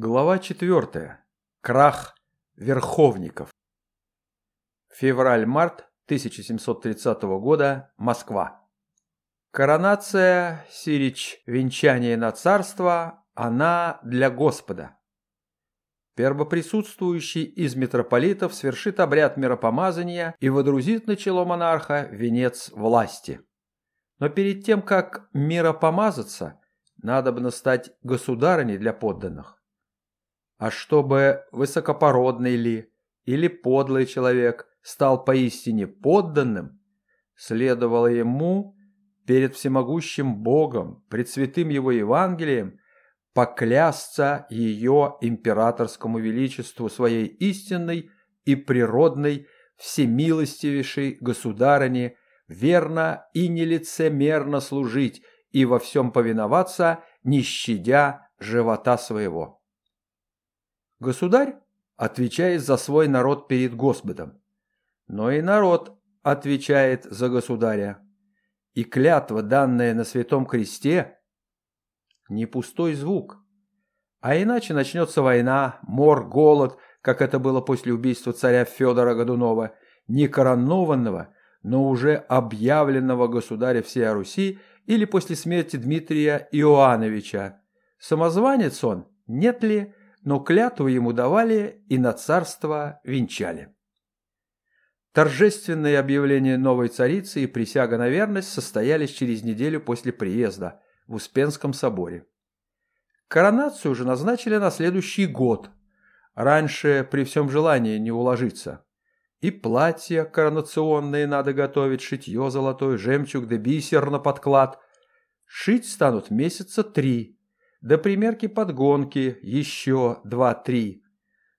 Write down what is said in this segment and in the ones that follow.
Глава 4. Крах верховников. Февраль-март 1730 года. Москва. Коронация, сирич, венчание на царство, она для Господа. Первоприсутствующий из митрополитов свершит обряд миропомазания и водрузит на чело монарха венец власти. Но перед тем, как миропомазаться, надо бы стать государыней для подданных а чтобы высокопородный ли или подлый человек стал поистине подданным, следовало ему перед всемогущим Богом, пред святым его Евангелием, поклясться ее императорскому величеству своей истинной и природной всемилостивейшей государыне верно и нелицемерно служить и во всем повиноваться, не щадя живота своего. Государь отвечает за свой народ перед Господом, но и народ отвечает за государя. И клятва, данная на Святом Кресте, не пустой звук. А иначе начнется война, мор, голод, как это было после убийства царя Федора Годунова, не коронованного, но уже объявленного государя всей Руси или после смерти Дмитрия Иоанновича. Самозванец он, нет ли, но клятву ему давали и на царство венчали. Торжественные объявления новой царицы и присяга на верность состоялись через неделю после приезда в Успенском соборе. Коронацию уже назначили на следующий год. Раньше при всем желании не уложиться. И платья коронационные надо готовить, шитье золотое, жемчуг да бисер на подклад. Шить станут месяца три, до примерки подгонки еще два-три.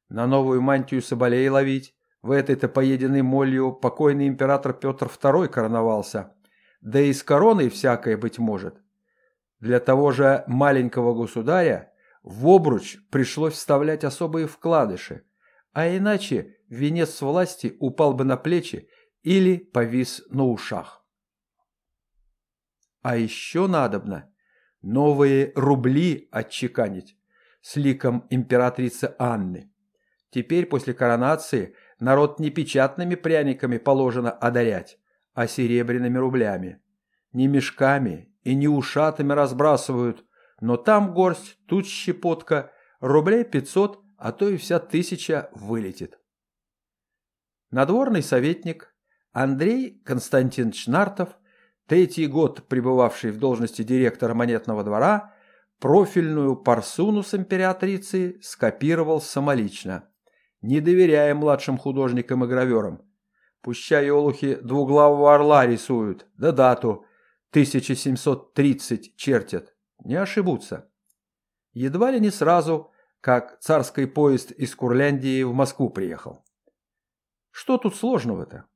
На новую мантию соболей ловить. В этой-то поеденной молью покойный император Петр II короновался. Да и с короной всякое быть может. Для того же маленького государя в обруч пришлось вставлять особые вкладыши, а иначе венец власти упал бы на плечи или повис на ушах. А еще надобно новые рубли отчеканить с ликом императрицы Анны. Теперь после коронации народ не печатными пряниками положено одарять, а серебряными рублями. Не мешками и не ушатами разбрасывают, но там горсть, тут щепотка, рублей пятьсот, а то и вся тысяча вылетит. Надворный советник Андрей Константинович Нартов третий год пребывавший в должности директора монетного двора, профильную парсуну с императрицей скопировал самолично, не доверяя младшим художникам и граверам. Пущай олухи двуглавого орла рисуют, да дату 1730 чертят, не ошибутся. Едва ли не сразу, как царский поезд из Курляндии в Москву приехал. Что тут сложного-то?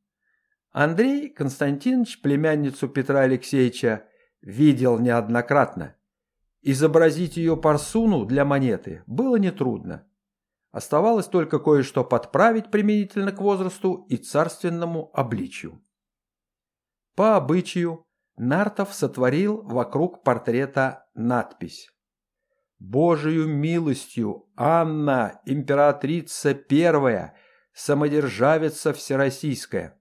Андрей Константинович племянницу Петра Алексеевича видел неоднократно. Изобразить ее парсуну для монеты было нетрудно. Оставалось только кое-что подправить применительно к возрасту и царственному обличию. По обычаю Нартов сотворил вокруг портрета надпись «Божию милостью Анна, императрица первая, самодержавица всероссийская»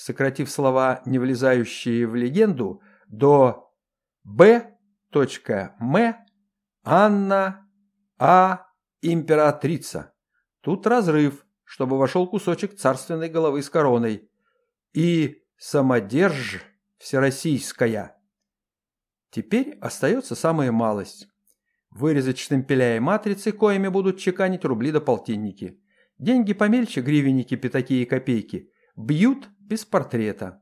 сократив слова, не влезающие в легенду, до Б.М. Анна А. Императрица. Тут разрыв, чтобы вошел кусочек царственной головы с короной. И самодерж всероссийская. Теперь остается самая малость. Вырезать штемпеля и матрицы, коими будут чеканить рубли до полтинники. Деньги помельче, гривенники, пятаки и копейки, бьют без портрета.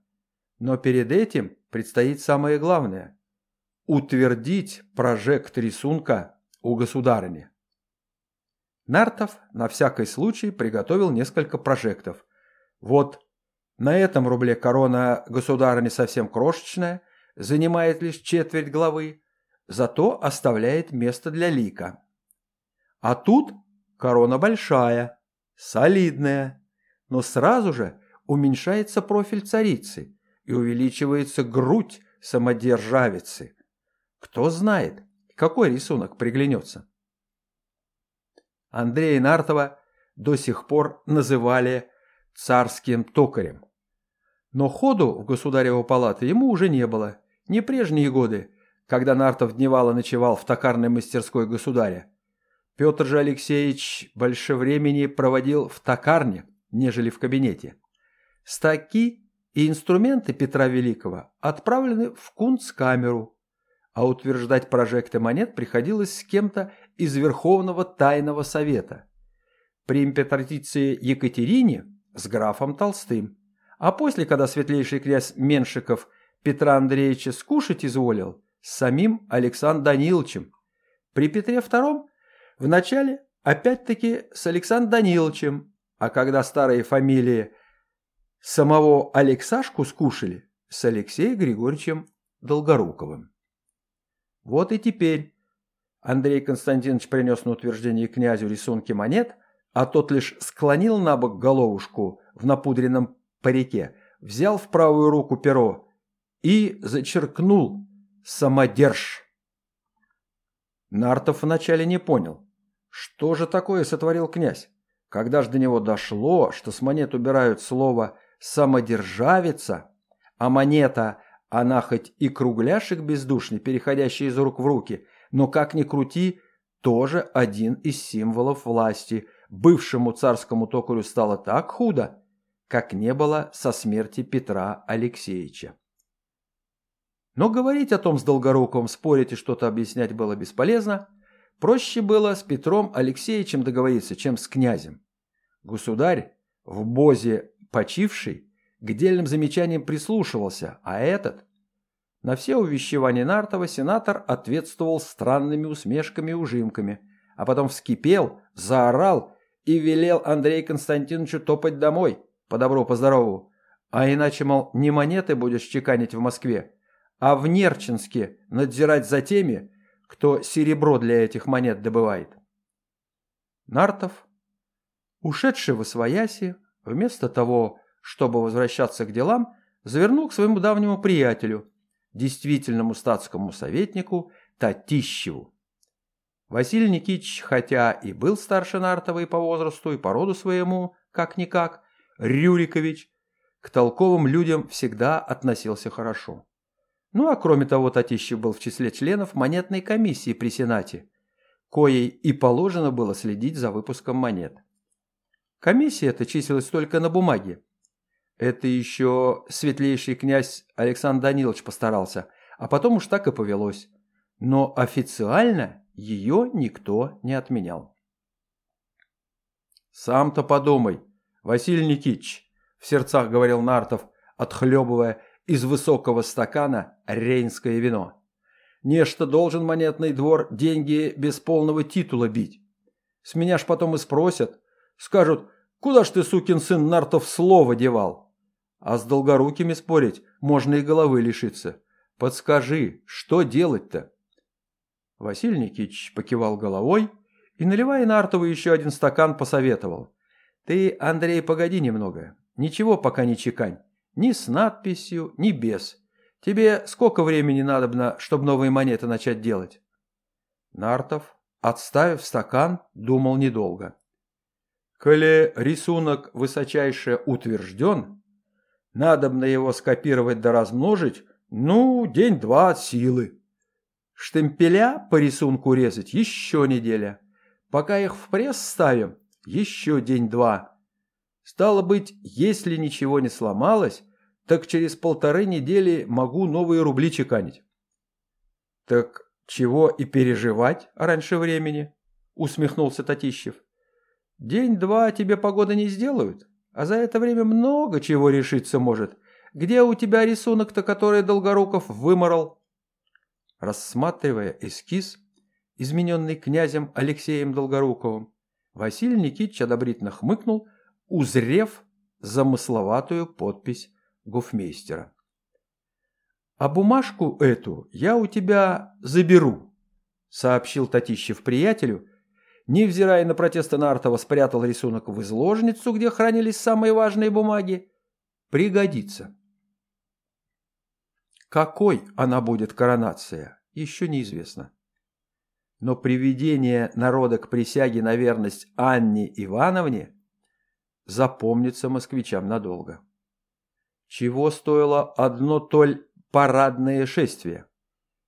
Но перед этим предстоит самое главное – утвердить прожект рисунка у государыни. Нартов на всякий случай приготовил несколько прожектов. Вот на этом рубле корона государыни совсем крошечная, занимает лишь четверть главы, зато оставляет место для лика. А тут корона большая, солидная, но сразу же уменьшается профиль царицы и увеличивается грудь самодержавицы. Кто знает, какой рисунок приглянется. Андрея Нартова до сих пор называли царским токарем. Но ходу в государеву палаты ему уже не было. Не прежние годы, когда Нартов дневало ночевал в токарной мастерской государя. Петр же Алексеевич больше времени проводил в токарне, нежели в кабинете. Стаки и инструменты Петра Великого отправлены в кунцкамеру, а утверждать прожекты монет приходилось с кем-то из Верховного Тайного Совета. При императрице Екатерине с графом Толстым, а после, когда светлейший князь Меншиков Петра Андреевича скушать изволил, с самим Александром Даниловичем. При Петре II вначале опять-таки с Александром Даниловичем, а когда старые фамилии самого Алексашку скушали, с Алексеем Григорьевичем Долгоруковым. Вот и теперь Андрей Константинович принес на утверждение князю рисунки монет, а тот лишь склонил на бок головушку в напудренном парике, взял в правую руку перо и зачеркнул «самодерж». Нартов вначале не понял, что же такое сотворил князь. Когда же до него дошло, что с монет убирают слово «самодержавица», а монета, она хоть и кругляшек бездушный, переходящий из рук в руки, но как ни крути, тоже один из символов власти. Бывшему царскому токарю стало так худо, как не было со смерти Петра Алексеевича. Но говорить о том с Долгоруковым, спорить и что-то объяснять было бесполезно. Проще было с Петром Алексеевичем договориться, чем с князем. Государь, в бозе почивший, к дельным замечаниям прислушивался, а этот... На все увещевания Нартова сенатор ответствовал странными усмешками и ужимками, а потом вскипел, заорал и велел Андрею Константиновичу топать домой, по добру, по здорову. А иначе, мол, не монеты будешь чеканить в Москве, а в Нерчинске надзирать за теми, кто серебро для этих монет добывает. Нартов, ушедший в Освояси, вместо того, чтобы возвращаться к делам, завернул к своему давнему приятелю, действительному статскому советнику Татищеву. Василий Никитич, хотя и был старше Нартова и по возрасту, и по роду своему, как-никак, Рюрикович, к толковым людям всегда относился хорошо. Ну а кроме того, Татищев был в числе членов монетной комиссии при Сенате, коей и положено было следить за выпуском монет. Комиссия эта числилась только на бумаге. Это еще светлейший князь Александр Данилович постарался, а потом уж так и повелось. Но официально ее никто не отменял. «Сам-то подумай, Василий Никитич», – в сердцах говорил Нартов, отхлебывая из высокого стакана рейнское вино. Нечто должен монетный двор деньги без полного титула бить. С меня ж потом и спросят. Скажут, куда ж ты, сукин сын, Нартов, слово девал? А с долгорукими спорить можно и головы лишиться. Подскажи, что делать-то? Василий Никитич покивал головой и, наливая Нартову еще один стакан, посоветовал. Ты, Андрей, погоди немного. Ничего пока не чекань. Ни с надписью, ни без. Тебе сколько времени надобно, чтобы новые монеты начать делать?» Нартов, отставив стакан, думал недолго. «Коли рисунок высочайше утвержден, надобно его скопировать да размножить, ну, день-два от силы. Штемпеля по рисунку резать еще неделя. Пока их в пресс ставим, еще день-два. Стало быть, если ничего не сломалось, так через полторы недели могу новые рубли чеканить. Так чего и переживать раньше времени? Усмехнулся Татищев. День-два тебе погода не сделают, а за это время много чего решиться может. Где у тебя рисунок-то, который Долгоруков выморал? Рассматривая эскиз, измененный князем Алексеем Долгоруковым, Василий Никитич одобрительно хмыкнул, узрев замысловатую подпись гофмейстера. «А бумажку эту я у тебя заберу», — сообщил Татищев приятелю, невзирая на протесты Нартова, спрятал рисунок в изложницу, где хранились самые важные бумаги. «Пригодится». Какой она будет коронация, еще неизвестно. но приведение народа к присяге на верность Анне Ивановне запомнится москвичам надолго. Чего стоило одно толь парадное шествие?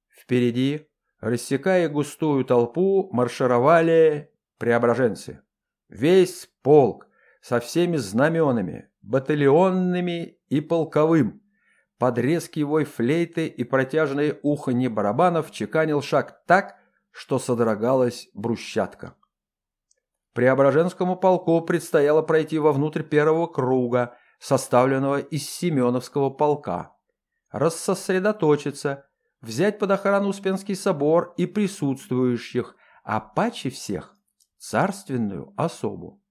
Впереди, рассекая густую толпу, маршировали преображенцы. Весь полк со всеми знаменами, батальонными и полковым, под резкий вой флейты и протяжное уханье барабанов чеканил шаг так, что содрогалась брусчатка. Преображенскому полку предстояло пройти вовнутрь первого круга, составленного из Семеновского полка, рассосредоточиться, взять под охрану Успенский собор и присутствующих, а паче всех – царственную особу.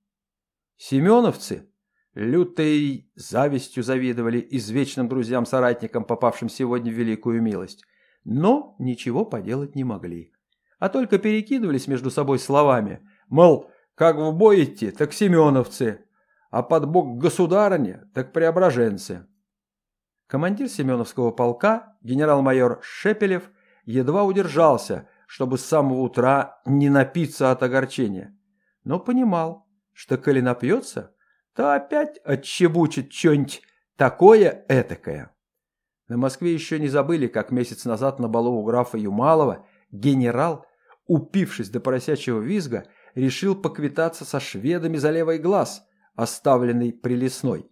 Семеновцы лютой завистью завидовали извечным друзьям-соратникам, попавшим сегодня в великую милость, но ничего поделать не могли а только перекидывались между собой словами, мол, как в бой идти, так семеновцы, а под бок государыне, так преображенцы. Командир Семеновского полка, генерал-майор Шепелев, едва удержался, чтобы с самого утра не напиться от огорчения, но понимал, что коли напьется, то опять отчебучит что-нибудь такое этакое. На Москве еще не забыли, как месяц назад на балу у графа Юмалова генерал упившись до поросячьего визга, решил поквитаться со шведами за левый глаз, оставленный прилесной.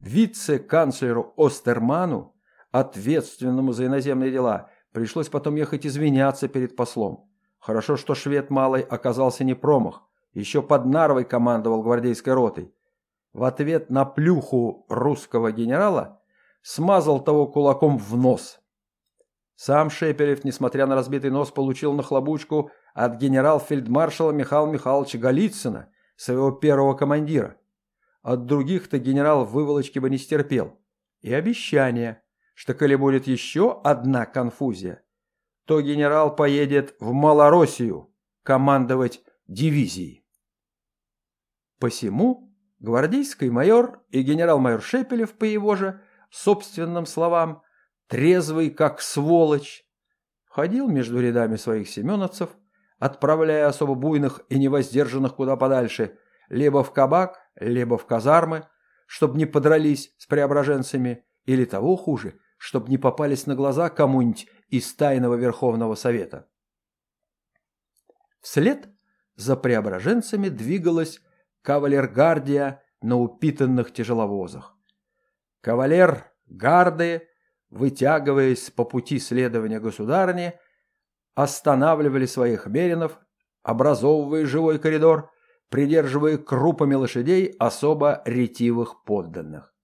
Вице-канцлеру Остерману, ответственному за иноземные дела, пришлось потом ехать извиняться перед послом. Хорошо, что швед малый оказался не промах, еще под Нарвой командовал гвардейской ротой. В ответ на плюху русского генерала смазал того кулаком в нос – сам Шепелев, несмотря на разбитый нос, получил нахлобучку от генерал-фельдмаршала Михаила Михайловича Голицына, своего первого командира. От других-то генерал выволочки бы не стерпел. И обещание, что коли будет еще одна конфузия, то генерал поедет в Малороссию командовать дивизией. Посему гвардейский майор и генерал-майор Шепелев, по его же собственным словам, трезвый как сволочь, ходил между рядами своих семеновцев, отправляя особо буйных и невоздержанных куда подальше, либо в кабак, либо в казармы, чтобы не подрались с преображенцами, или того хуже, чтобы не попались на глаза кому-нибудь из тайного Верховного Совета. Вслед за преображенцами двигалась кавалергардия на упитанных тяжеловозах. Кавалер гарды вытягиваясь по пути следования государни, останавливали своих меринов, образовывая живой коридор, придерживая крупами лошадей особо ретивых подданных.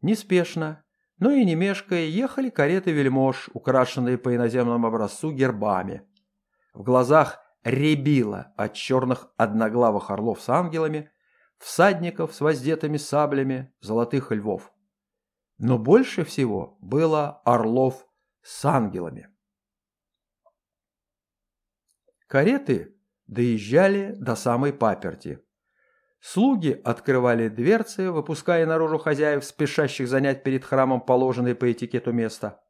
Неспешно, но и не мешкая, ехали кареты вельмож, украшенные по иноземному образцу гербами. В глазах рябило от черных одноглавых орлов с ангелами, всадников с воздетыми саблями, золотых львов но больше всего было орлов с ангелами. Кареты доезжали до самой паперти. Слуги открывали дверцы, выпуская наружу хозяев, спешащих занять перед храмом положенное по этикету место.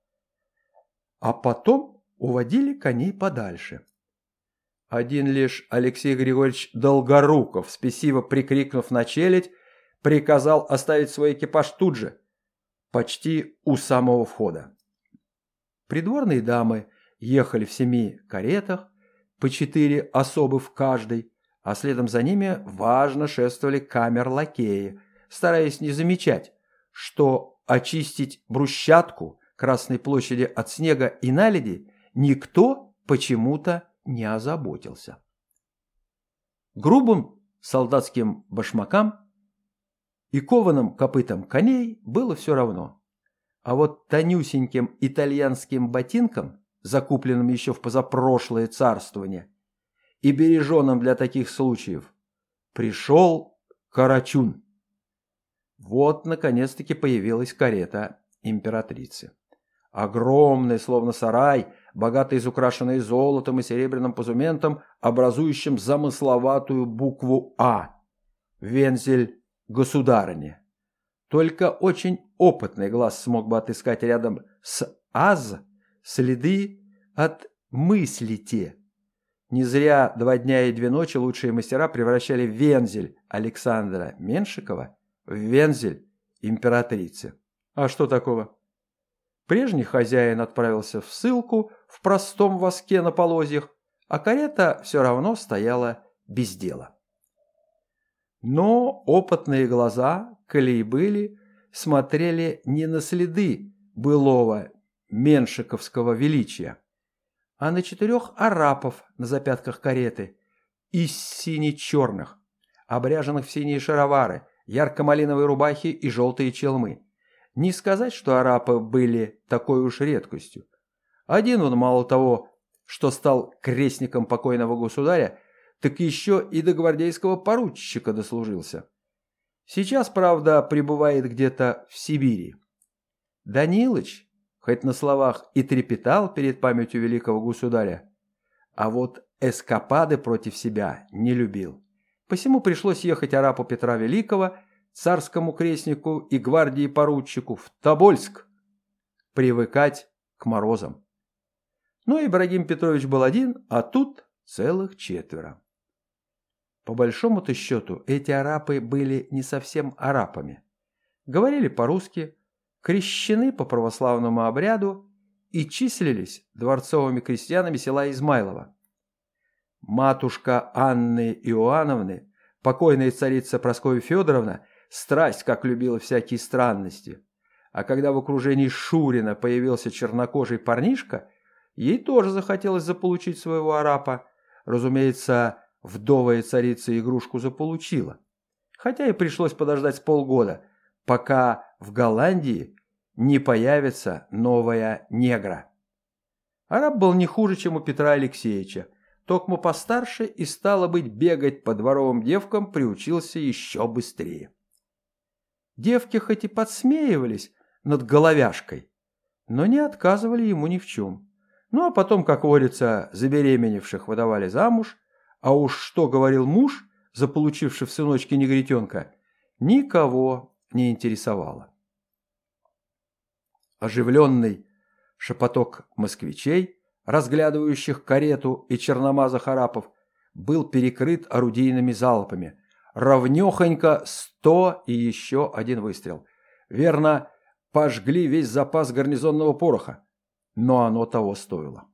А потом уводили коней подальше. Один лишь Алексей Григорьевич Долгоруков, спесиво прикрикнув на челядь, приказал оставить свой экипаж тут же, почти у самого входа. Придворные дамы ехали в семи каретах, по четыре особы в каждой, а следом за ними важно шествовали камер-лакеи, стараясь не замечать, что очистить брусчатку Красной площади от снега и наледи никто почему-то не озаботился. Грубым солдатским башмакам и кованым копытом коней было все равно. А вот тонюсеньким итальянским ботинкам, закупленным еще в позапрошлое царствование, и береженным для таких случаев, пришел Карачун. Вот, наконец-таки, появилась карета императрицы. Огромный, словно сарай, богато изукрашенный золотом и серебряным позументом, образующим замысловатую букву «А». Вензель государыне. Только очень опытный глаз смог бы отыскать рядом с «аз» следы от «мыслите». Не зря два дня и две ночи лучшие мастера превращали вензель Александра Меншикова в вензель императрицы. А что такого? Прежний хозяин отправился в ссылку в простом воске на полозьях, а карета все равно стояла без дела. Но опытные глаза, коли были, смотрели не на следы былого меншиковского величия, а на четырех арапов на запятках кареты, из сине-черных, обряженных в синие шаровары, ярко-малиновые рубахи и желтые челмы. Не сказать, что арапы были такой уж редкостью. Один он, мало того, что стал крестником покойного государя, так еще и до гвардейского поручика дослужился. Сейчас, правда, пребывает где-то в Сибири. Данилыч, хоть на словах и трепетал перед памятью великого государя, а вот эскапады против себя не любил. Посему пришлось ехать арапу Петра Великого, царскому крестнику и гвардии поручику в Тобольск, привыкать к морозам. Но Ибрагим Петрович был один, а тут целых четверо. По большому-то счету, эти арапы были не совсем арапами. Говорили по-русски, крещены по православному обряду и числились дворцовыми крестьянами села Измайлова. Матушка Анны Иоанновны, покойная царица Прасковья Федоровна, страсть как любила всякие странности. А когда в окружении Шурина появился чернокожий парнишка, ей тоже захотелось заполучить своего арапа. Разумеется, Вдовая царица игрушку заполучила. Хотя и пришлось подождать полгода, пока в Голландии не появится новая негра. Араб был не хуже, чем у Петра Алексеевича. Токмо постарше и, стало быть, бегать по дворовым девкам приучился еще быстрее. Девки хоть и подсмеивались над головяшкой, но не отказывали ему ни в чем. Ну а потом, как водится, забеременевших выдавали замуж, а уж что говорил муж, заполучивший в сыночке негритенка, никого не интересовало. Оживленный шепоток москвичей, разглядывающих карету и черномазых арапов, был перекрыт орудийными залпами. Ровнехонько сто и еще один выстрел. Верно, пожгли весь запас гарнизонного пороха, но оно того стоило.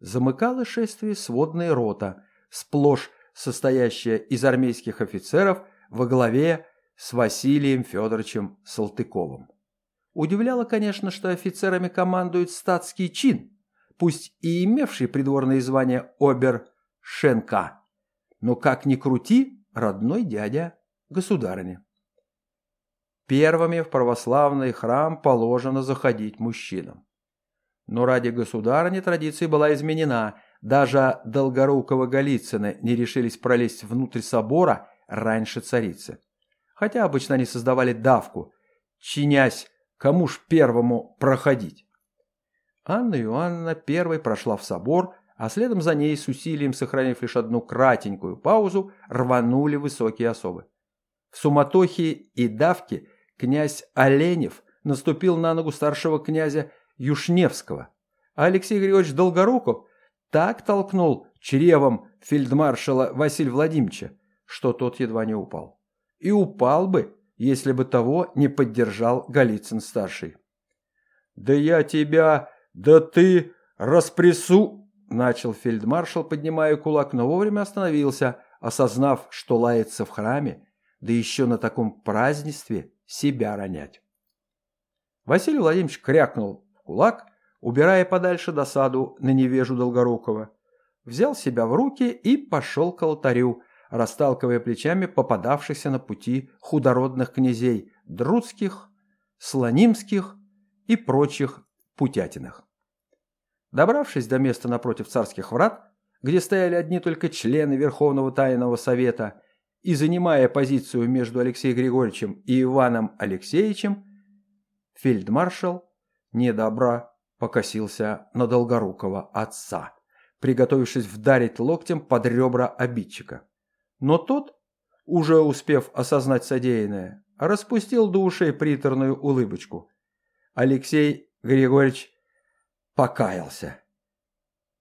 Замыкало шествие сводная рота, сплошь состоящая из армейских офицеров во главе с Василием Федоровичем Салтыковым. Удивляло, конечно, что офицерами командует статский чин, пусть и имевший придворное звание обер-шенка, но как ни крути, родной дядя государыни. Первыми в православный храм положено заходить мужчинам. Но ради государыни традиция была изменена – даже Долгорукого Голицына не решились пролезть внутрь собора раньше царицы. Хотя обычно они создавали давку, чинясь, кому ж первому проходить. Анна Иоанна первой прошла в собор, а следом за ней, с усилием сохранив лишь одну кратенькую паузу, рванули высокие особы. В суматохе и давке князь Оленев наступил на ногу старшего князя Юшневского, а Алексей Григорьевич Долгоруков так толкнул чревом фельдмаршала Василия Владимировича, что тот едва не упал. И упал бы, если бы того не поддержал Голицын-старший. «Да я тебя... Да ты... распрессу...» Начал фельдмаршал, поднимая кулак, но вовремя остановился, осознав, что лается в храме, да еще на таком празднестве себя ронять. Василий Владимирович крякнул в кулак, убирая подальше досаду на невежу Долгорукова, взял себя в руки и пошел к алтарю, расталкивая плечами попадавшихся на пути худородных князей Друцких, Слонимских и прочих путятиных. Добравшись до места напротив царских врат, где стояли одни только члены Верховного Тайного Совета, и занимая позицию между Алексеем Григорьевичем и Иваном Алексеевичем, фельдмаршал недобро покосился на долгорукого отца, приготовившись вдарить локтем под ребра обидчика. Но тот, уже успев осознать содеянное, распустил до ушей приторную улыбочку. Алексей Григорьевич покаялся.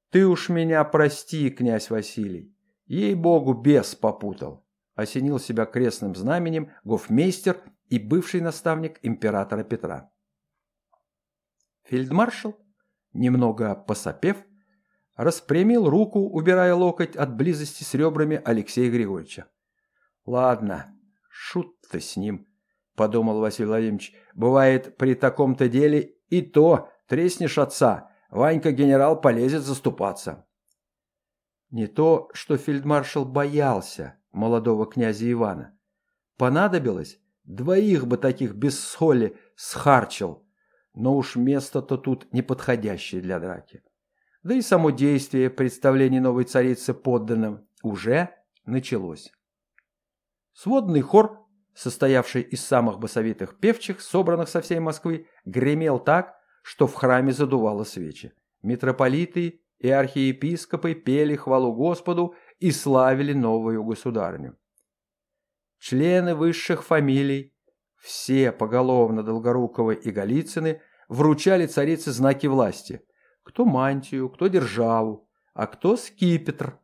Ты уж меня прости, князь Василий. Ей-богу, бес попутал. Осенил себя крестным знаменем гофмейстер и бывший наставник императора Петра. Фельдмаршал, немного посопев, распрямил руку, убирая локоть от близости с ребрами Алексея Григорьевича. «Ладно, шут-то с ним», — подумал Василий Владимирович. «Бывает, при таком-то деле и то треснешь отца, Ванька-генерал полезет заступаться». Не то, что фельдмаршал боялся молодого князя Ивана. Понадобилось, двоих бы таких без соли схарчил, но уж место-то тут неподходящее для драки. Да и само действие представления новой царицы подданным уже началось. Сводный хор, состоявший из самых басовитых певчих, собранных со всей Москвы, гремел так, что в храме задувало свечи. Митрополиты и архиепископы пели хвалу Господу и славили новую государню. Члены высших фамилий, все поголовно Долгоруковы и Голицыны, вручали царице знаки власти. Кто мантию, кто державу, а кто скипетр.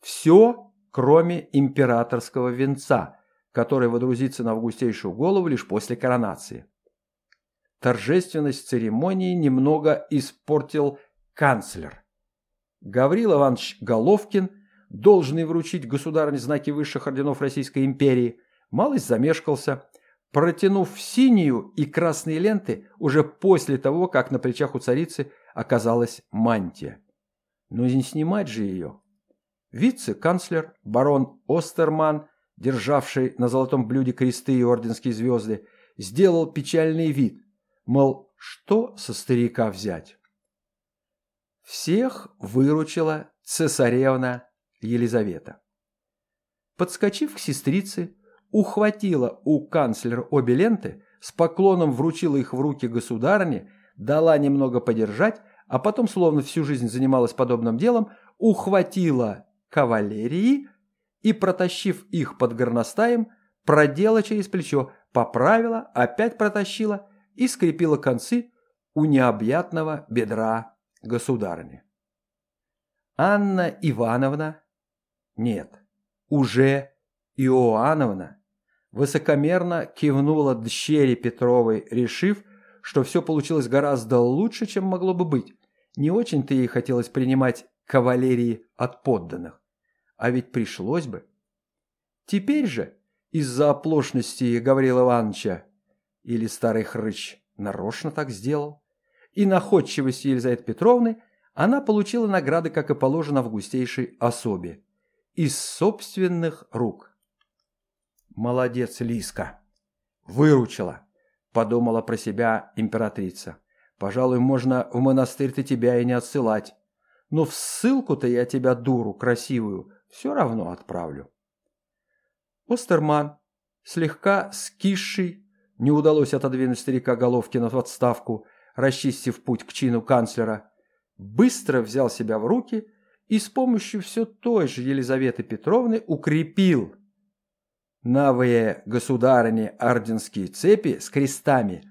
Все, кроме императорского венца, который водрузится на августейшую голову лишь после коронации. Торжественность церемонии немного испортил канцлер. Гаврил Иванович Головкин, должный вручить государыне знаки высших орденов Российской империи, малость замешкался, протянув синюю и красные ленты уже после того, как на плечах у царицы оказалась мантия. Но не снимать же ее. Вице-канцлер, барон Остерман, державший на золотом блюде кресты и орденские звезды, сделал печальный вид, мол, что со старика взять? Всех выручила цесаревна Елизавета. Подскочив к сестрице, ухватила у канцлера обе ленты, с поклоном вручила их в руки государыне, дала немного подержать, а потом, словно всю жизнь занималась подобным делом, ухватила кавалерии и, протащив их под горностаем, продела через плечо, поправила, опять протащила и скрепила концы у необъятного бедра государыни. Анна Ивановна? Нет, уже Иоанновна высокомерно кивнула дщери Петровой, решив, что все получилось гораздо лучше, чем могло бы быть. Не очень-то ей хотелось принимать кавалерии от подданных. А ведь пришлось бы. Теперь же, из-за оплошности Гаврила Ивановича, или старый хрыч нарочно так сделал, и находчивости Елизаветы Петровны, она получила награды, как и положено августейшей особе, из собственных рук. «Молодец, Лиска! Выручила!» – подумала про себя императрица. «Пожалуй, можно в монастырь-то тебя и не отсылать. Но в ссылку-то я тебя, дуру красивую, все равно отправлю». Остерман, слегка скисший, не удалось отодвинуть старика Головкина в отставку, расчистив путь к чину канцлера, быстро взял себя в руки и с помощью все той же Елизаветы Петровны укрепил новые государыни орденские цепи с крестами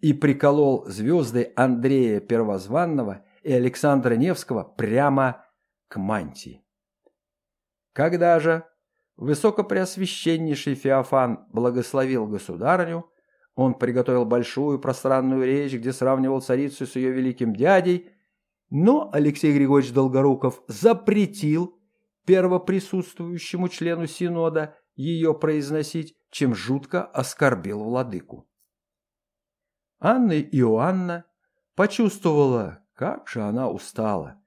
и приколол звезды Андрея Первозванного и Александра Невского прямо к мантии. Когда же высокопреосвященнейший Феофан благословил государыню, он приготовил большую пространную речь, где сравнивал царицу с ее великим дядей, но Алексей Григорьевич Долгоруков запретил первоприсутствующему члену Синода ее произносить, чем жутко оскорбил владыку. Анна Иоанна почувствовала, как же она устала.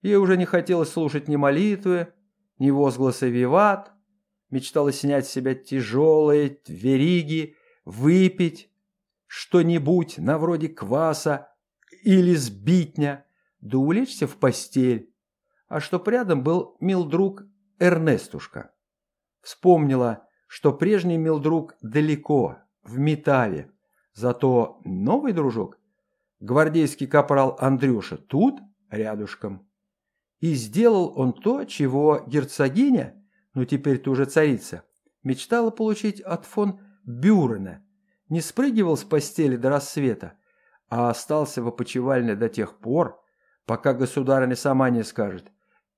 Ей уже не хотелось слушать ни молитвы, ни возгласы «Виват», мечтала снять с себя тяжелые вериги, выпить что-нибудь на вроде кваса или сбитня, да улечься в постель. А чтоб рядом был мил друг Эрнестушка. Вспомнила, что прежний мил друг далеко, в Метаве. Зато новый дружок, гвардейский капрал Андрюша, тут, рядышком. И сделал он то, чего герцогиня, ну теперь-то уже царица, мечтала получить от фон Бюрена. Не спрыгивал с постели до рассвета, а остался в опочивальне до тех пор, пока государыня сама не скажет.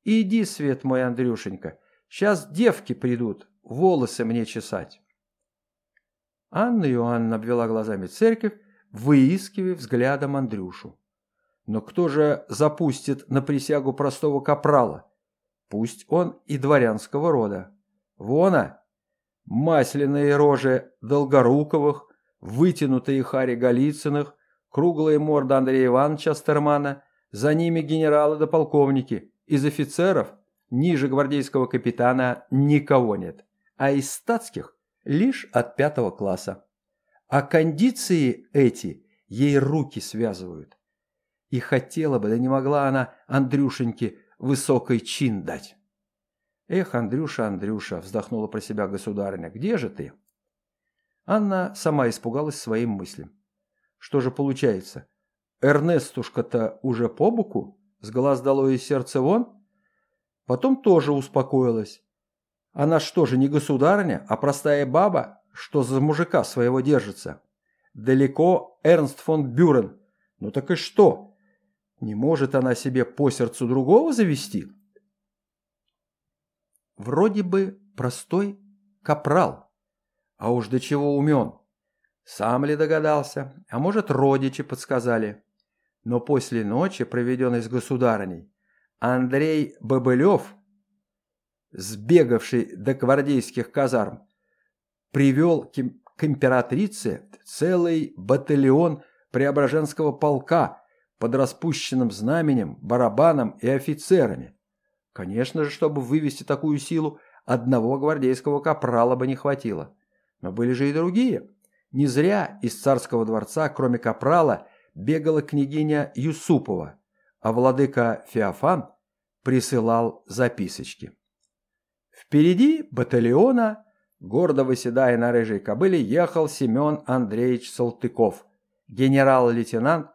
Иди, свет мой, Андрюшенька, сейчас девки придут, волосы мне чесать. Анна Иоанна обвела глазами церковь, выискивая взглядом Андрюшу. Но кто же запустит на присягу простого капрала? Пусть он и дворянского рода. Вона! Масляные рожи Долгоруковых, вытянутые Хари Голицыных, круглая морда Андрея Ивановича Стермана, за ними генералы да полковники. Из офицеров ниже гвардейского капитана никого нет, а из статских лишь от пятого класса. А кондиции эти ей руки связывают. И хотела бы, да не могла она Андрюшеньке высокий чин дать. «Эх, Андрюша, Андрюша!» – вздохнула про себя государыня. «Где же ты?» Анна сама испугалась своим мыслям. «Что же получается? Эрнестушка-то уже по боку? С глаз дало и сердце вон?» Потом тоже успокоилась. Она что же не государыня, а простая баба, что за мужика своего держится? Далеко Эрнст фон Бюрен. Ну так и что? Не может она себе по сердцу другого завести?» Вроде бы простой капрал. А уж до чего умен. Сам ли догадался, а может родичи подсказали. Но после ночи, проведенной с государыней, Андрей Бобылев, сбегавший до гвардейских казарм, привел к императрице целый батальон Преображенского полка под распущенным знаменем, барабаном и офицерами. Конечно же, чтобы вывести такую силу, одного гвардейского капрала бы не хватило. Но были же и другие. Не зря из царского дворца, кроме капрала, бегала княгиня Юсупова, а владыка Феофан присылал записочки. Впереди батальона, гордо выседая на рыжей кобыле, ехал Семен Андреевич Салтыков, генерал-лейтенант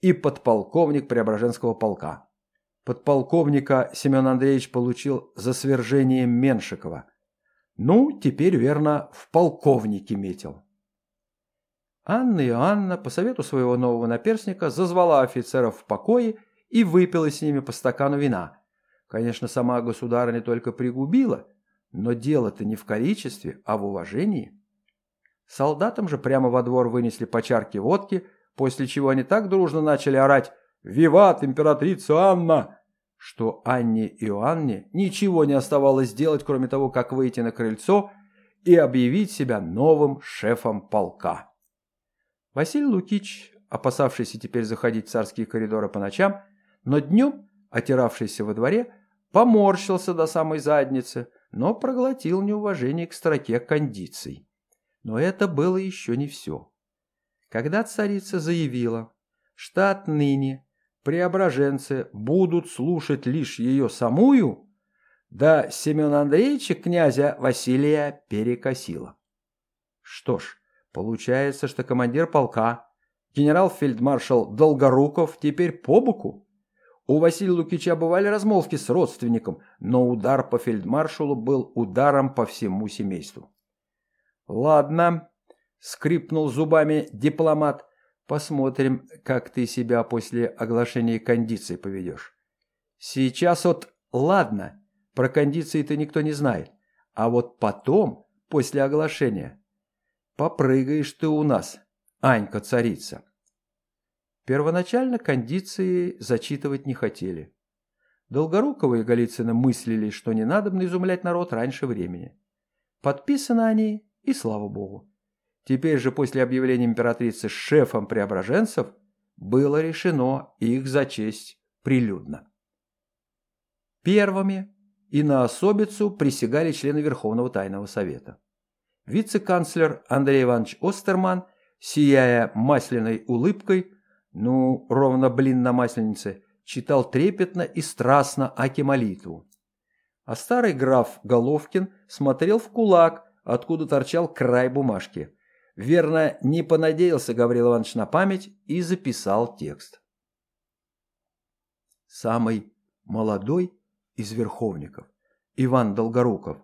и подполковник Преображенского полка. Подполковника Семен Андреевич получил за свержением Меншикова. Ну, теперь, верно, в полковнике метил. Анна и Анна по совету своего нового наперсника зазвала офицеров в покое и выпила с ними по стакану вина. Конечно, сама государыня только пригубила, но дело-то не в количестве, а в уважении. Солдатам же прямо во двор вынесли по водки, после чего они так дружно начали орать «Виват, императрица Анна!» что Анне и Иоанне ничего не оставалось делать, кроме того, как выйти на крыльцо и объявить себя новым шефом полка. Василий Лукич, опасавшийся теперь заходить в царские коридоры по ночам, но днем, отиравшийся во дворе, поморщился до самой задницы, но проглотил неуважение к строке кондиций. Но это было еще не все. Когда царица заявила, что отныне преображенцы будут слушать лишь ее самую, да Семена Андреевича князя Василия перекосило. Что ж, получается, что командир полка, генерал-фельдмаршал Долгоруков теперь по боку. У Василия Лукича бывали размолвки с родственником, но удар по фельдмаршалу был ударом по всему семейству. «Ладно», — скрипнул зубами дипломат, Посмотрим, как ты себя после оглашения кондиций поведешь. Сейчас вот ладно, про кондиции-то никто не знает. А вот потом, после оглашения, попрыгаешь ты у нас, Анька-царица. Первоначально кондиции зачитывать не хотели. Долгорукова и Голицына мыслили, что не надо изумлять народ раньше времени. Подписаны они, и слава богу. Теперь же после объявления императрицы шефом преображенцев было решено их зачесть прилюдно. Первыми и на особицу присягали члены Верховного Тайного Совета. Вице-канцлер Андрей Иванович Остерман, сияя масляной улыбкой, ну, ровно блин на масленице, читал трепетно и страстно Аки молитву. А старый граф Головкин смотрел в кулак, откуда торчал край бумажки – Верно, не понадеялся Гаврил Иванович на память и записал текст. Самый молодой из верховников, Иван Долгоруков,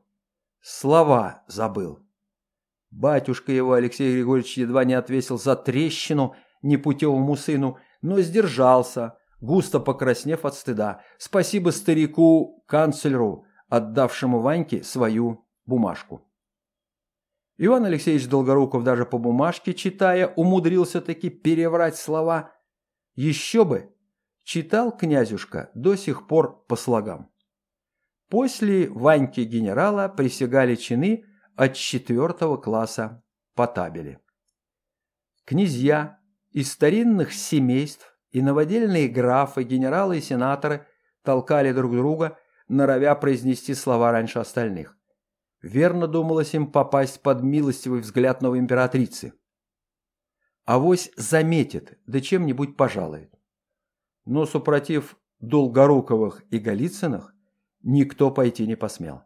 слова забыл. Батюшка его, Алексей Григорьевич, едва не отвесил за трещину непутевому сыну, но сдержался, густо покраснев от стыда. Спасибо старику-канцлеру, отдавшему Ваньке свою бумажку. Иван Алексеевич Долгоруков даже по бумажке, читая, умудрился таки переврать слова. Еще бы! Читал князюшка до сих пор по слогам. После Ваньки генерала присягали чины от четвертого класса по табели. Князья из старинных семейств и новодельные графы, генералы и сенаторы толкали друг друга, норовя произнести слова раньше остальных. Верно думалось им попасть под милостивый взгляд новой императрицы. Авось заметит, да чем-нибудь пожалует. Но, супротив Долгоруковых и Голицыных, никто пойти не посмел.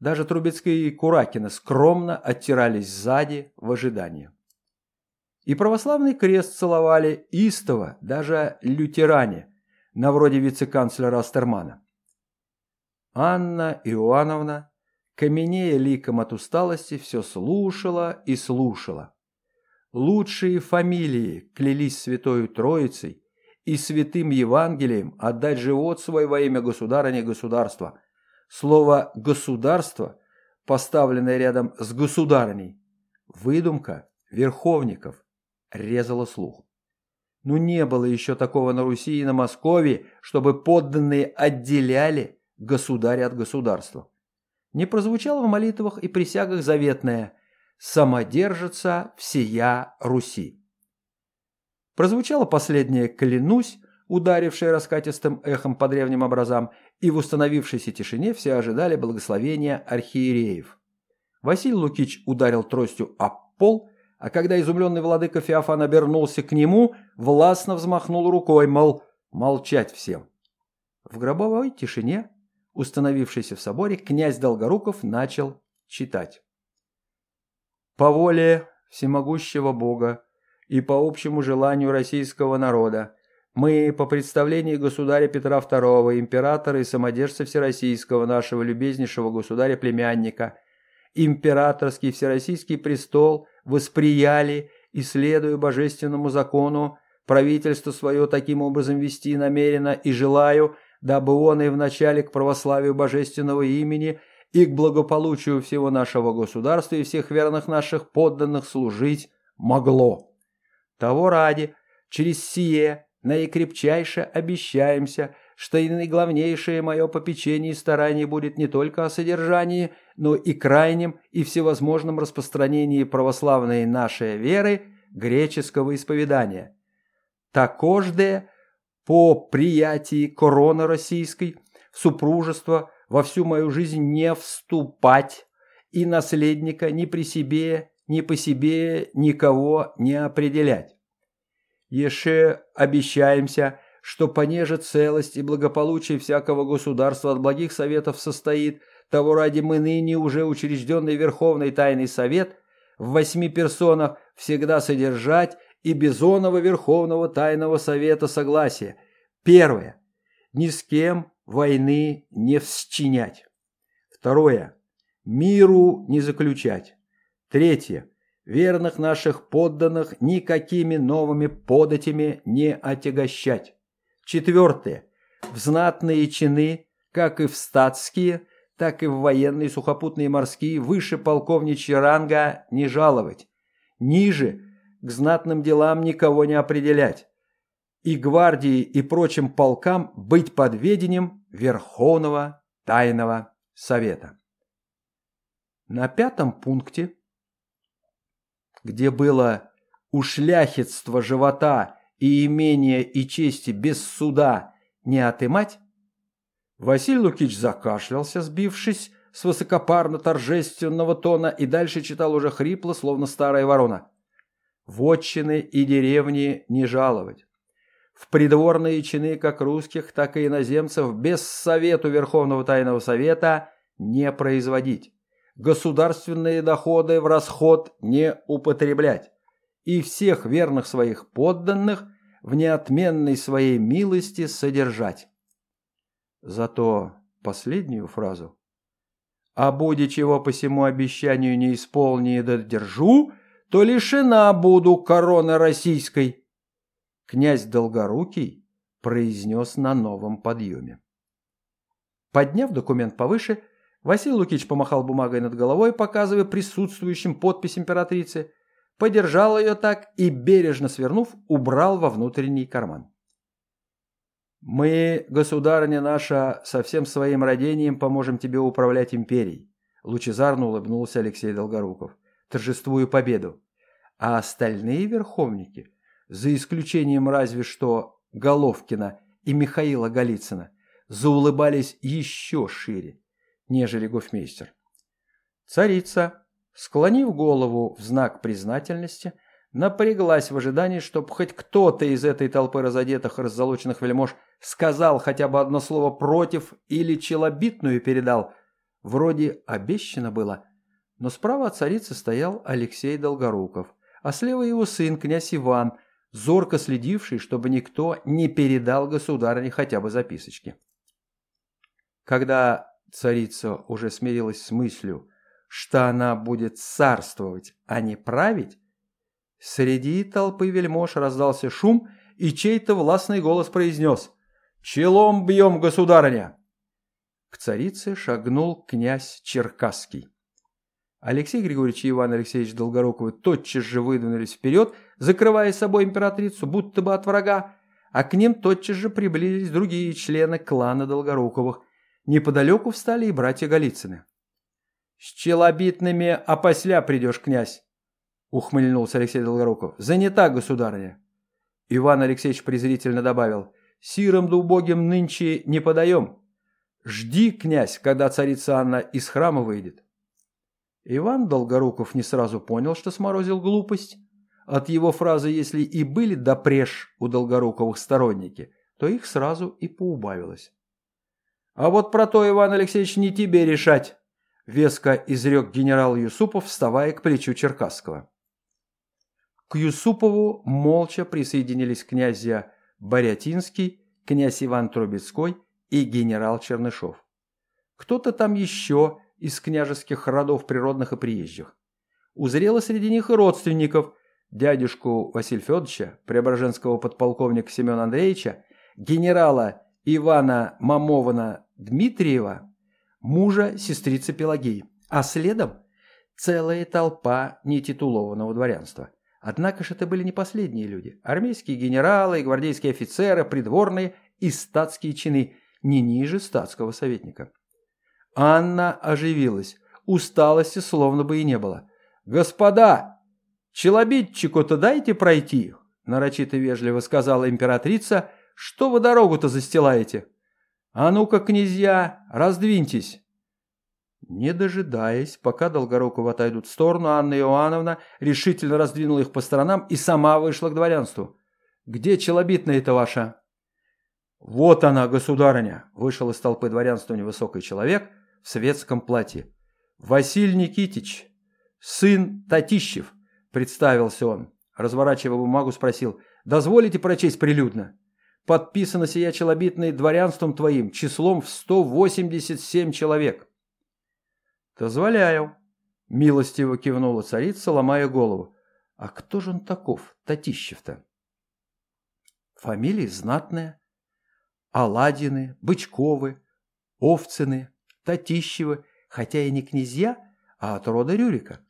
Даже Трубецкие и Куракины скромно оттирались сзади в ожидании. И православный крест целовали истово даже лютеране, на вроде вице-канцлера Астермана. Анна Иоанновна, каменея ликом от усталости, все слушала и слушала. Лучшие фамилии клялись Святою Троицей и Святым Евангелием отдать живот свой во имя государыни государства. Слово «государство», поставленное рядом с государыней, выдумка верховников, резало слух. Ну не было еще такого на Руси и на Москве, чтобы подданные отделяли государя от государства. Не прозвучало в молитвах и присягах заветное «Самодержится всея Руси». Прозвучало последнее «клянусь», ударившее раскатистым эхом по древним образам, и в установившейся тишине все ожидали благословения архиереев. Василий Лукич ударил тростью об пол, а когда изумленный владыка Феофан обернулся к нему, властно взмахнул рукой, мол, молчать всем. В гробовой тишине, установившейся в соборе, князь Долгоруков начал читать. «По воле всемогущего Бога и по общему желанию российского народа, мы, по представлению государя Петра II, императора и самодержца Всероссийского, нашего любезнейшего государя-племянника, императорский Всероссийский престол восприяли и, следуя божественному закону, правительство свое таким образом вести намерено и желаю, дабы он и вначале к православию божественного имени и к благополучию всего нашего государства и всех верных наших подданных служить могло. Того ради, через сие наикрепчайше обещаемся – что и наиглавнейшее мое попечение и старание будет не только о содержании, но и крайнем и всевозможном распространении православной нашей веры греческого исповедания. Такожде по приятии короны российской в супружество во всю мою жизнь не вступать и наследника ни при себе, ни по себе никого не определять. Еше обещаемся – что понеже целость и благополучие всякого государства от благих советов состоит, того ради мы ныне уже учрежденный Верховный Тайный Совет в восьми персонах всегда содержать и Бизонова Верховного Тайного Совета согласия. Первое. Ни с кем войны не всчинять. Второе. Миру не заключать. Третье. Верных наших подданных никакими новыми податями не отягощать. Четвертое. В знатные чины, как и в статские, так и в военные, сухопутные, морские, выше полковничья ранга не жаловать. Ниже к знатным делам никого не определять. И гвардии и прочим полкам быть под ведением Верховного Тайного Совета. На пятом пункте, где было ушляхетство живота и имения и чести без суда не отымать? Василий Лукич закашлялся, сбившись с высокопарно-торжественного тона, и дальше читал уже хрипло, словно старая ворона. «Вотчины и деревни не жаловать. В придворные чины как русских, так и иноземцев без совету Верховного Тайного Совета не производить. Государственные доходы в расход не употреблять и всех верных своих подданных в неотменной своей милости содержать. Зато последнюю фразу «А буди чего по всему обещанию не исполни и додержу, то лишена буду короны российской». Князь Долгорукий произнес на новом подъеме. Подняв документ повыше, Василий Лукич помахал бумагой над головой, показывая присутствующим подпись императрицы, подержал ее так и, бережно свернув, убрал во внутренний карман. «Мы, государыня наша, со всем своим родением поможем тебе управлять империей», лучезарно улыбнулся Алексей Долгоруков, торжествуя победу. А остальные верховники, за исключением разве что Головкина и Михаила Голицына, заулыбались еще шире, нежели гофмейстер. Царица, склонив голову в знак признательности, напряглась в ожидании, чтобы хоть кто-то из этой толпы разодетых и раззолоченных вельмож сказал хотя бы одно слово против или челобитную передал. Вроде обещано было. Но справа от царицы стоял Алексей Долгоруков, а слева его сын, князь Иван, зорко следивший, чтобы никто не передал государыне хотя бы записочки. Когда царица уже смирилась с мыслью, что она будет царствовать, а не править, среди толпы вельмож раздался шум, и чей-то властный голос произнес «Челом бьем, государыня!» К царице шагнул князь Черкасский. Алексей Григорьевич и Иван Алексеевич Долгоруковы тотчас же выдвинулись вперед, закрывая собой императрицу, будто бы от врага, а к ним тотчас же приблизились другие члены клана Долгоруковых, Неподалеку встали и братья Голицыны. «С челобитными опосля придешь, князь!» — ухмыльнулся Алексей Долгоруков. «Занята, государыня!» Иван Алексеевич презрительно добавил. «Сиром да убогим нынче не подаем. Жди, князь, когда царица Анна из храма выйдет». Иван Долгоруков не сразу понял, что сморозил глупость. От его фразы, если и были допреж у Долгоруковых сторонники, то их сразу и поубавилось. «А вот про то, Иван Алексеевич, не тебе решать», – веско изрек генерал Юсупов, вставая к плечу Черкасского. К Юсупову молча присоединились князья Борятинский, князь Иван Трубецкой и генерал Чернышов. Кто-то там еще из княжеских родов природных и приезжих. Узрело среди них и родственников, дядюшку Василия Федоровича, преображенского подполковника Семена Андреевича, генерала Ивана Мамована Дмитриева, мужа сестрицы Пелагеи, а следом целая толпа нетитулованного дворянства. Однако же это были не последние люди. Армейские генералы и гвардейские офицеры, придворные и статские чины, не ниже статского советника. Анна оживилась. Усталости словно бы и не было. «Господа, челобитчику-то дайте пройти!» нарочито вежливо сказала императрица. «Что вы дорогу-то застилаете?» «А ну-ка, князья, раздвиньтесь!» Не дожидаясь, пока Долгорукова отойдут в сторону, Анна Иоанновна решительно раздвинула их по сторонам и сама вышла к дворянству. «Где челобитная-то ваша?» «Вот она, государыня!» – вышел из толпы дворянства невысокий человек в светском платье. «Василий Никитич, сын Татищев», – представился он. Разворачивая бумагу, спросил, «Дозволите прочесть прилюдно?» подписано сия челобитной дворянством твоим, числом в 187 человек. Дозволяю, милостиво кивнула царица, ломая голову. А кто же он таков, Татищев-то? Фамилии знатные. Аладины, Бычковы, Овцины, Татищевы, хотя и не князья, а от рода Рюрика.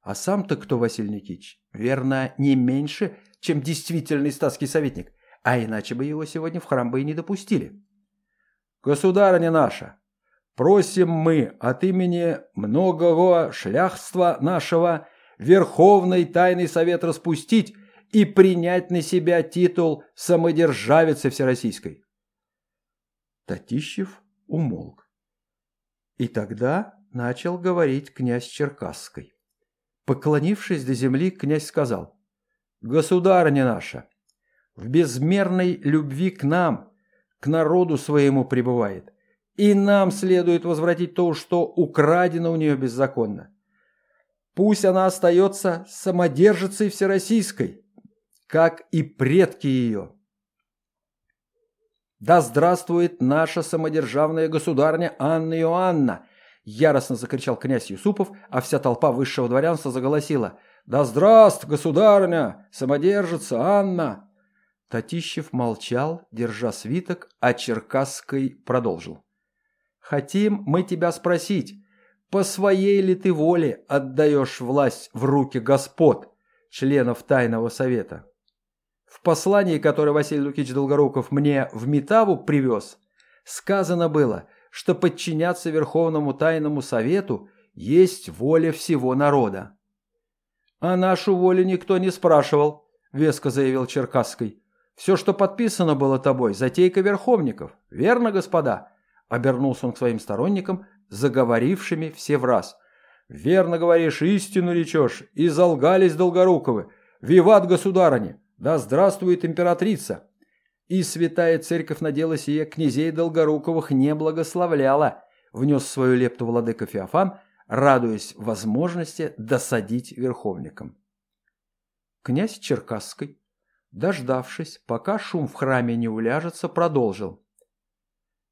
А сам-то кто, Василий Никитич? Верно, не меньше, чем действительный статский советник – а иначе бы его сегодня в храм бы и не допустили. «Государыня наша, просим мы от имени многого шляхства нашего Верховный Тайный Совет распустить и принять на себя титул самодержавицы Всероссийской». Татищев умолк. И тогда начал говорить князь Черкасской. Поклонившись до земли, князь сказал, «Государыня наша, в безмерной любви к нам, к народу своему пребывает. И нам следует возвратить то, что украдено у нее беззаконно. Пусть она остается самодержицей всероссийской, как и предки ее. Да здравствует наша самодержавная государня Анна Иоанна! Яростно закричал князь Юсупов, а вся толпа высшего дворянства заголосила. «Да здравствует, государня, самодержица Анна!» Татищев молчал, держа свиток, а Черкасский продолжил. «Хотим мы тебя спросить, по своей ли ты воле отдаешь власть в руки господ, членов Тайного Совета?» В послании, которое Василий Лукич Долгоруков мне в Метаву привез, сказано было, что подчиняться Верховному Тайному Совету есть воля всего народа. «А нашу волю никто не спрашивал», – веско заявил Черкасский. Все, что подписано было тобой, затейка верховников. Верно, господа?» Обернулся он к своим сторонникам, заговорившими все в раз. «Верно говоришь, истину речешь, и залгались Долгоруковы. Виват, государыне! Да здравствует императрица!» И святая церковь на дело сие князей Долгоруковых не благословляла, внес свою лепту владыка Феофан, радуясь возможности досадить верховникам. Князь Черкасский дождавшись, пока шум в храме не уляжется, продолжил.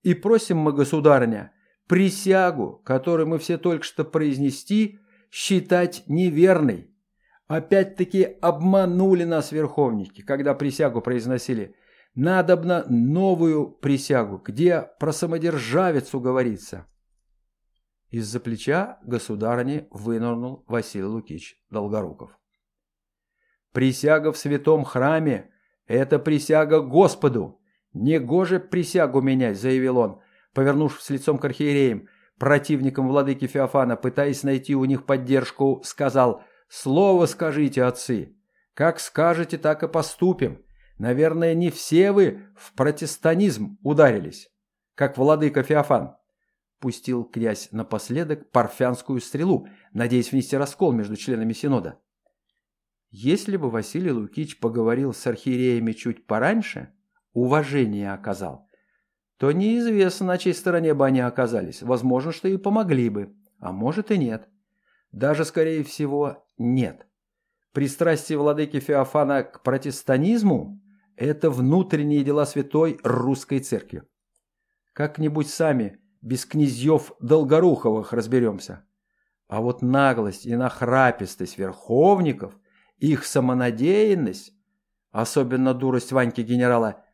«И просим мы, государыня, присягу, которую мы все только что произнести, считать неверной. Опять-таки обманули нас верховники, когда присягу произносили. Надобно новую присягу, где про самодержавицу говорится». Из-за плеча государыни вынырнул Василий Лукич Долгоруков. Присяга в святом храме – это присяга Господу. Негоже присягу менять, заявил он, повернувшись лицом к архиереям, противникам владыки Феофана, пытаясь найти у них поддержку, сказал «Слово скажите, отцы! Как скажете, так и поступим. Наверное, не все вы в протестанизм ударились, как владыка Феофан». Пустил князь напоследок парфянскую стрелу, надеясь внести раскол между членами Синода. Если бы Василий Лукич поговорил с архиереями чуть пораньше, уважение оказал, то неизвестно, на чьей стороне бы они оказались. Возможно, что и помогли бы, а может и нет. Даже, скорее всего, нет. Пристрастие владыки Феофана к протестанизму – это внутренние дела святой русской церкви. Как-нибудь сами, без князьев Долгоруховых разберемся. А вот наглость и нахрапистость верховников их самонадеянность, особенно дурость Ваньки генерала,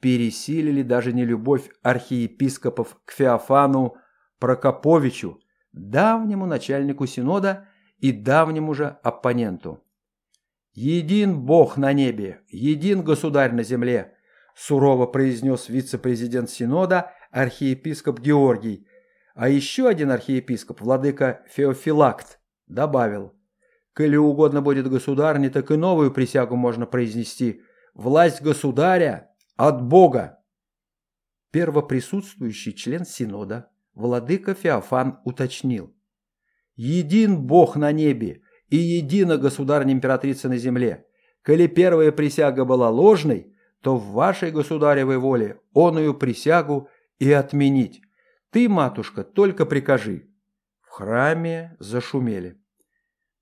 пересилили даже не любовь архиепископов к Феофану Прокоповичу, давнему начальнику Синода и давнему же оппоненту. «Един Бог на небе, един государь на земле», сурово произнес вице-президент Синода архиепископ Георгий, а еще один архиепископ, владыка Феофилакт, добавил – Коли угодно будет государне, так и новую присягу можно произнести. Власть государя от Бога. Первоприсутствующий член Синода, владыка Феофан, уточнил. Един Бог на небе и едина государня-императрица на земле. Коли первая присяга была ложной, то в вашей государевой воле оную присягу и отменить. Ты, матушка, только прикажи. В храме зашумели.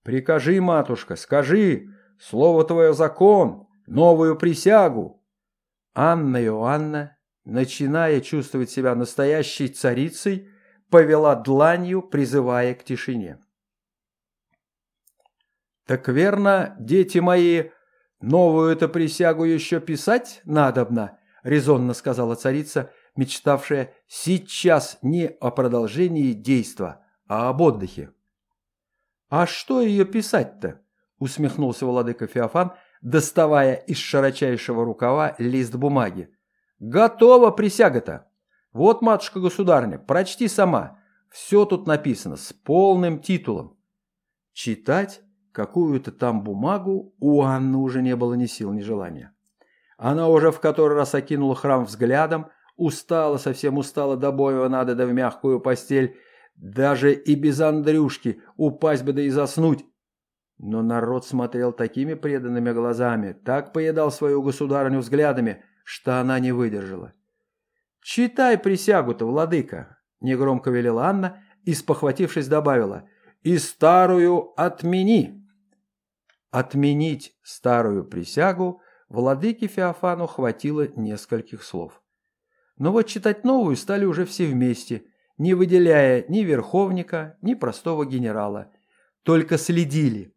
Прикажи, матушка, скажи, слово твое закон, новую присягу. Анна Иоанна, начиная чувствовать себя настоящей царицей, повела дланью, призывая к тишине. «Так верно, дети мои, новую-то присягу еще писать надобно», резонно сказала царица, мечтавшая сейчас не о продолжении действа, а об отдыхе. «А что ее писать-то?» – усмехнулся владыка Феофан, доставая из широчайшего рукава лист бумаги. «Готова присяга-то! Вот, матушка-государня, прочти сама. Все тут написано с полным титулом». Читать какую-то там бумагу у Анны уже не было ни сил, ни желания. Она уже в который раз окинула храм взглядом, устала, совсем устала до боя, надо да в мягкую постель, даже и без Андрюшки упасть бы да и заснуть. Но народ смотрел такими преданными глазами, так поедал свою государыню взглядами, что она не выдержала. «Читай присягу-то, владыка!» – негромко велела Анна и, спохватившись, добавила. «И старую отмени!» Отменить старую присягу владыке Феофану хватило нескольких слов. Но вот читать новую стали уже все вместе – не выделяя ни верховника, ни простого генерала. Только следили.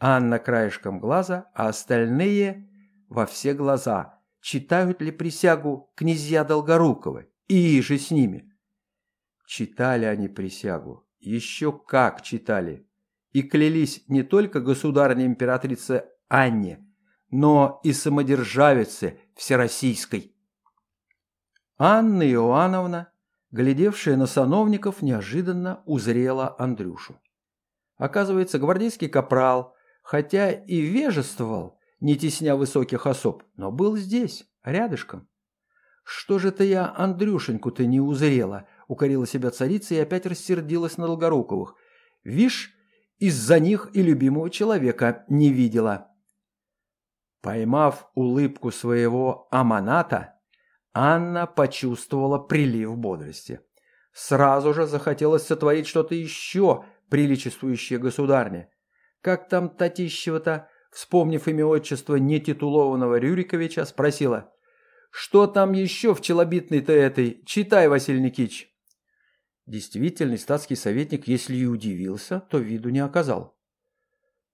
Анна краешком глаза, а остальные во все глаза. читают ли присягу князья Долгоруковы и же с ними. Читали они присягу, еще как читали, и клялись не только государыне императрице Анне, но и самодержавице всероссийской. Анна Иоанновна, глядевшая на сановников, неожиданно узрела Андрюшу. Оказывается, гвардейский капрал, хотя и вежествовал, не тесня высоких особ, но был здесь, рядышком. «Что же ты я Андрюшеньку-то не узрела?» — укорила себя царица и опять рассердилась на Долгоруковых. «Вишь, из-за них и любимого человека не видела». Поймав улыбку своего аманата, Анна почувствовала прилив бодрости. Сразу же захотелось сотворить что-то еще приличествующее государне. Как там Татищева-то, вспомнив имя отчества нетитулованного Рюриковича, спросила, «Что там еще в челобитной-то этой? Читай, Василий Никитич». Действительный статский советник, если и удивился, то виду не оказал.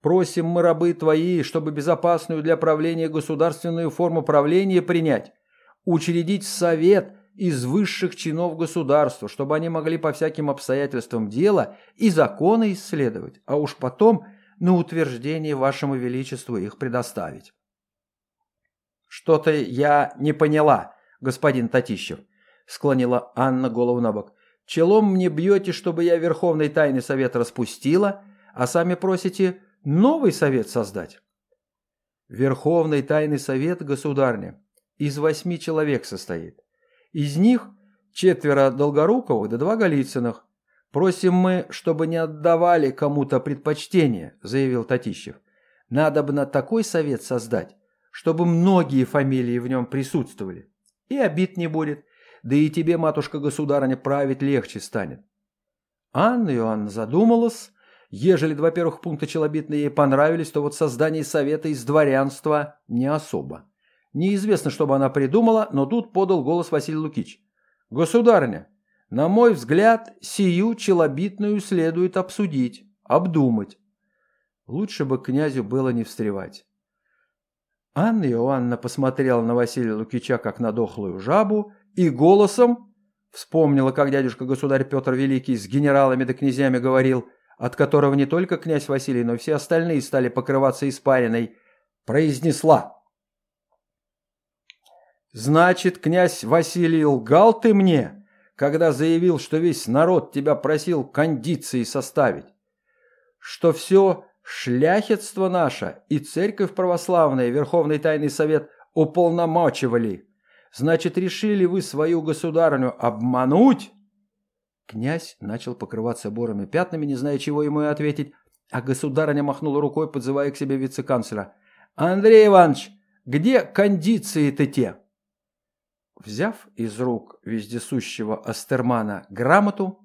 «Просим мы, рабы твои, чтобы безопасную для правления государственную форму правления принять, учредить совет из высших чинов государства, чтобы они могли по всяким обстоятельствам дела и законы исследовать, а уж потом на утверждение вашему величеству их предоставить. «Что-то я не поняла, господин Татищев», — склонила Анна голову на. «Челом мне бьете, чтобы я Верховный Тайный Совет распустила, а сами просите новый совет создать?» «Верховный Тайный Совет, государня, из восьми человек состоит. Из них четверо Долгоруковых да два Голицыных. Просим мы, чтобы не отдавали кому-то предпочтение, заявил Татищев. Надо бы на такой совет создать, чтобы многие фамилии в нем присутствовали. И обид не будет, да и тебе, матушка-государыня, править легче станет. Анна Иоанна задумалась. Ежели два первых пункта челобитные ей понравились, то вот создание совета из дворянства не особо. Неизвестно, что бы она придумала, но тут подал голос Василий Лукич. «Государыня, на мой взгляд, сию челобитную следует обсудить, обдумать». Лучше бы князю было не встревать. Анна Иоанна посмотрела на Василия Лукича как на дохлую жабу и голосом вспомнила, как дядюшка-государь Петр Великий с генералами да князьями говорил, от которого не только князь Василий, но и все остальные стали покрываться испариной, произнесла Значит, князь Василий, лгал ты мне, когда заявил, что весь народ тебя просил кондиции составить? Что все шляхетство наше и церковь православная, Верховный Тайный Совет уполномочивали? Значит, решили вы свою государню обмануть? Князь начал покрываться борами пятнами, не зная, чего ему и ответить, а государыня махнула рукой, подзывая к себе вице-канцлера. «Андрей Иванович, где кондиции-то те?» Взяв из рук вездесущего Астермана грамоту,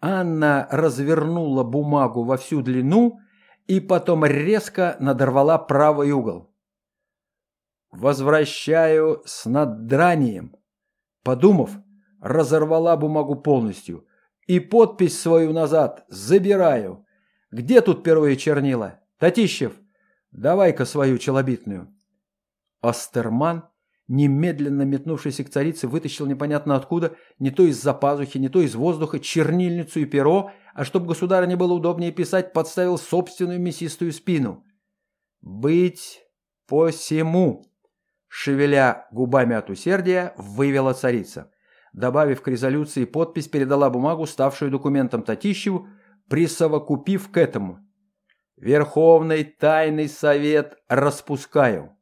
Анна развернула бумагу во всю длину и потом резко надорвала правый угол. «Возвращаю с наддранием». Подумав, разорвала бумагу полностью. «И подпись свою назад забираю. Где тут перо и чернила? Татищев, давай-ка свою челобитную». Астерман немедленно метнувшийся к царице, вытащил непонятно откуда, не то из-за пазухи, не то из воздуха, чернильницу и перо, а чтобы государыне было удобнее писать, подставил собственную мясистую спину. «Быть посему!» Шевеля губами от усердия, вывела царица. Добавив к резолюции подпись, передала бумагу, ставшую документом Татищеву, присовокупив к этому. «Верховный тайный совет распускаю.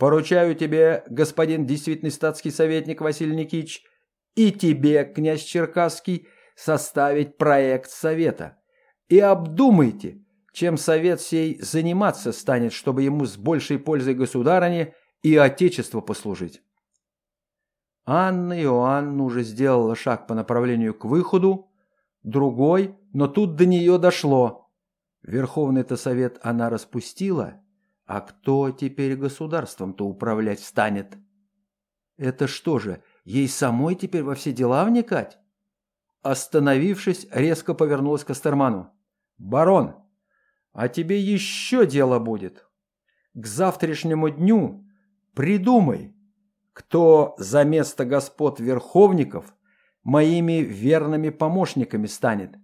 Поручаю тебе, господин действительный статский советник Василий Никитич, и тебе, князь Черкасский, составить проект совета. И обдумайте, чем совет сей заниматься станет, чтобы ему с большей пользой государыне и отечеству послужить. Анна Иоанна уже сделала шаг по направлению к выходу, другой, но тут до нее дошло. Верховный-то совет она распустила, а кто теперь государством-то управлять станет? Это что же, ей самой теперь во все дела вникать? Остановившись, резко повернулась к Астерману. «Барон, а тебе еще дело будет. К завтрашнему дню придумай, кто за место господ верховников моими верными помощниками станет.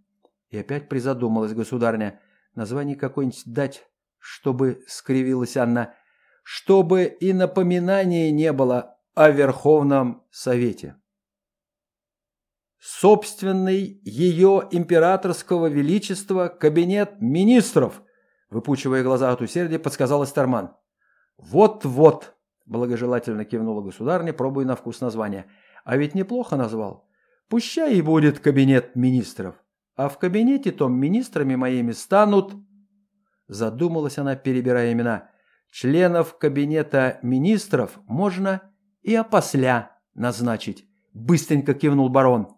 И опять призадумалась государня. Название какое-нибудь дать, чтобы, скривилась Анна, чтобы и напоминания не было о Верховном Совете. Собственный ее императорского величества кабинет министров, выпучивая глаза от усердия, подсказал Эстерман. «Вот-вот», – благожелательно кивнула государня, пробуя на вкус название. «А ведь неплохо назвал. Пущай и будет кабинет министров. А в кабинете том министрами моими станут...» Задумалась она, перебирая имена. «Членов кабинета министров можно и опосля назначить», – быстренько кивнул барон.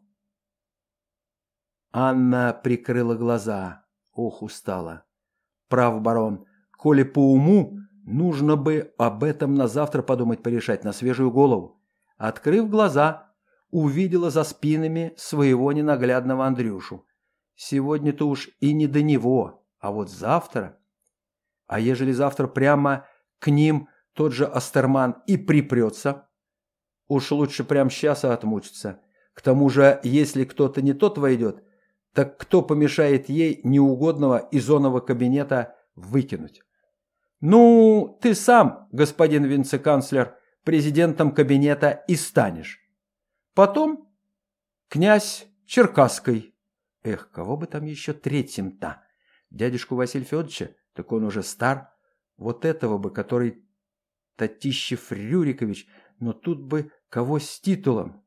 Анна прикрыла глаза. Ох, устала. Прав, барон. Коли по уму, нужно бы об этом на завтра подумать порешать, на свежую голову. Открыв глаза, увидела за спинами своего ненаглядного Андрюшу. Сегодня-то уж и не до него, а вот завтра. А ежели завтра прямо к ним тот же Астерман и припрется? Уж лучше прямо сейчас отмучиться. К тому же, если кто-то не тот войдет, так кто помешает ей неугодного из оного кабинета выкинуть? Ну, ты сам, господин вице-канцлер, президентом кабинета и станешь. Потом князь Черкасской. Эх, кого бы там еще третьим-то? Дядюшку Василия Федоровича? Так он уже стар. Вот этого бы, который Татищев Рюрикович, но тут бы кого с титулом.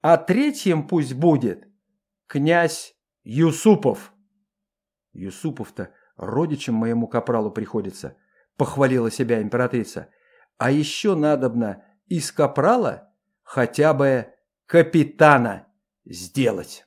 А третьим пусть будет князь Юсупов. Юсупов-то родичем моему капралу приходится, похвалила себя императрица. А еще надобно из капрала хотя бы капитана сделать.